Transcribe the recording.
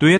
tuyết